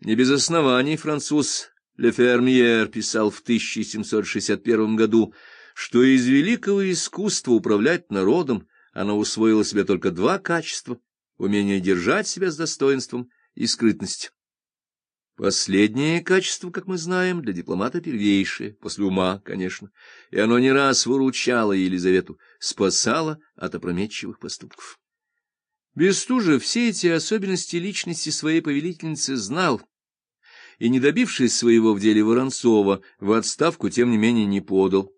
Не без оснований француз Лефермьер писал в 1761 году, что из великого искусства управлять народом она усвоила себе только два качества — умение держать себя с достоинством и скрытность. Последнее качество, как мы знаем, для дипломата первейшее, после ума, конечно, и оно не раз выручало Елизавету, спасало от опрометчивых поступков. Бестужев все эти особенности личности своей повелительницы знал, и, не добившись своего в деле Воронцова, в отставку, тем не менее, не подал.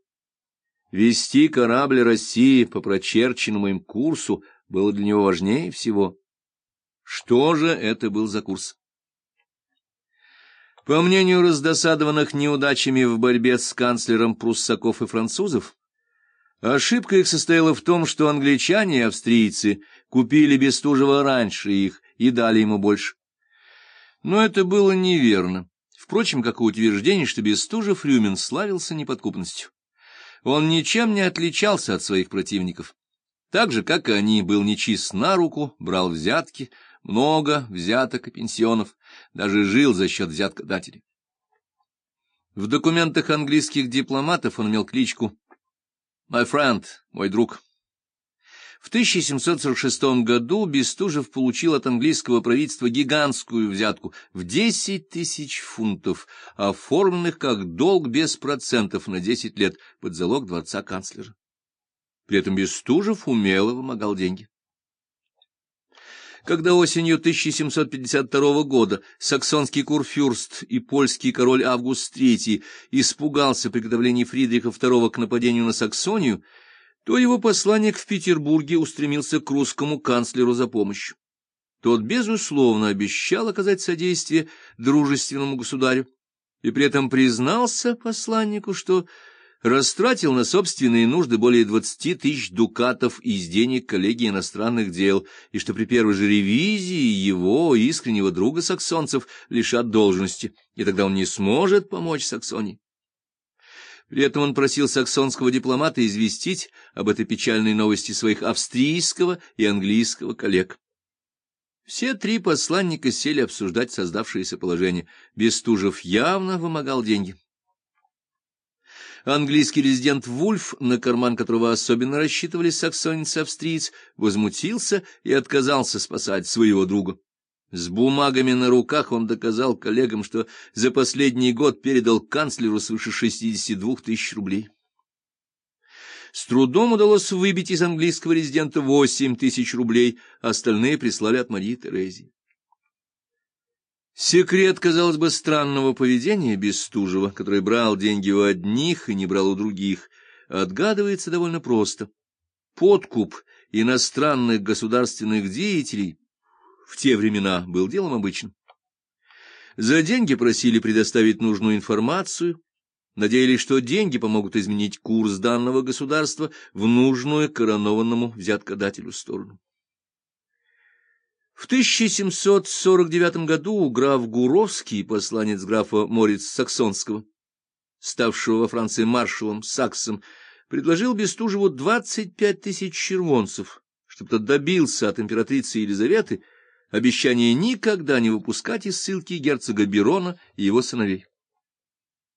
Вести корабль России по прочерченному им курсу было для него важнее всего. Что же это был за курс? По мнению раздосадованных неудачами в борьбе с канцлером пруссаков и французов, ошибка их состояла в том, что англичане и австрийцы купили Бестужева раньше их и дали ему больше. Но это было неверно. Впрочем, как и утверждение, что Бестужев Рюмин славился неподкупностью. Он ничем не отличался от своих противников. Так же, как и они, был нечист на руку, брал взятки, много взяток и пенсионов, даже жил за счет взяткодателей. В документах английских дипломатов он имел кличку «My friend», «Мой друг». В 1746 году Бестужев получил от английского правительства гигантскую взятку в 10 тысяч фунтов, оформленных как долг без процентов на 10 лет под залог дворца канцлера. При этом Бестужев умело вымогал деньги. Когда осенью 1752 года саксонский курфюрст и польский король Август III испугался приготовлений Фридриха II к нападению на Саксонию, то его посланник в Петербурге устремился к русскому канцлеру за помощью. Тот, безусловно, обещал оказать содействие дружественному государю, и при этом признался посланнику, что растратил на собственные нужды более двадцати тысяч дукатов из денег коллегии иностранных дел, и что при первой же ревизии его, искреннего друга саксонцев, лишат должности, и тогда он не сможет помочь Саксонии. При этом он просил саксонского дипломата известить об этой печальной новости своих австрийского и английского коллег. Все три посланника сели обсуждать создавшееся положение. Бестужев явно вымогал деньги. Английский резидент Вульф, на карман которого особенно рассчитывали саксонец и австриец, возмутился и отказался спасать своего друга. С бумагами на руках он доказал коллегам, что за последний год передал канцлеру свыше 62 тысяч рублей. С трудом удалось выбить из английского резидента 8 тысяч рублей, остальные прислали от Марии Терезии. Секрет, казалось бы, странного поведения Бестужева, который брал деньги у одних и не брал у других, отгадывается довольно просто. Подкуп иностранных государственных деятелей в те времена был делом обычным. За деньги просили предоставить нужную информацию, надеялись, что деньги помогут изменить курс данного государства в нужную коронованному взяткодателю сторону. В 1749 году граф Гуровский, посланец графа Мориц Саксонского, ставшего во Франции маршалом Саксом, предложил Бестужеву 25 тысяч червонцев, чтобы тот добился от императрицы Елизаветы обещания никогда не выпускать из ссылки герцога Берона и его сыновей.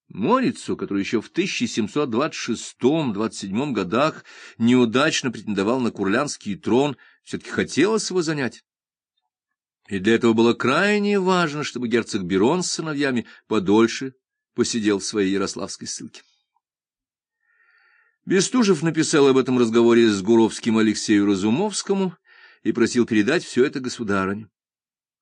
Морицу, который еще в 1726-27 годах неудачно претендовал на курлянский трон, все-таки хотелось его занять. И для этого было крайне важно, чтобы герцог Берон с сыновьями подольше посидел в своей ярославской ссылке. Бестужев написал об этом разговоре с Гуровским Алексею Разумовскому и просил передать все это государыне.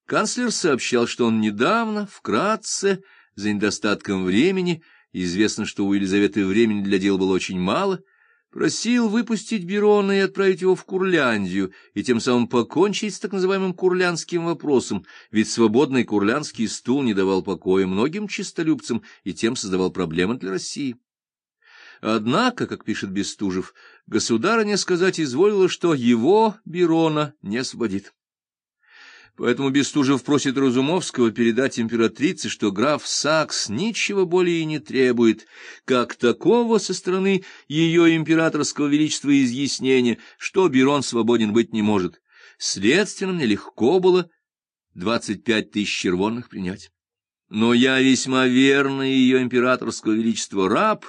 Канцлер сообщал, что он недавно, вкратце, за недостатком времени, известно, что у Елизаветы времени для дел было очень мало, — просил выпустить Берона и отправить его в Курляндию, и тем самым покончить с так называемым курлянским вопросом, ведь свободный курлянский стул не давал покоя многим чистолюбцам и тем создавал проблемы для России. Однако, как пишет Бестужев, государыня сказать изволила, что его, Берона, не освободит. Поэтому Бестужев просит Разумовского передать императрице, что граф Сакс ничего более и не требует, как такого со стороны ее императорского величества изъяснения, что Берон свободен быть не может. Следственно, мне легко было двадцать пять тысяч червонных принять. но я весьма верный ее императорского величества раб,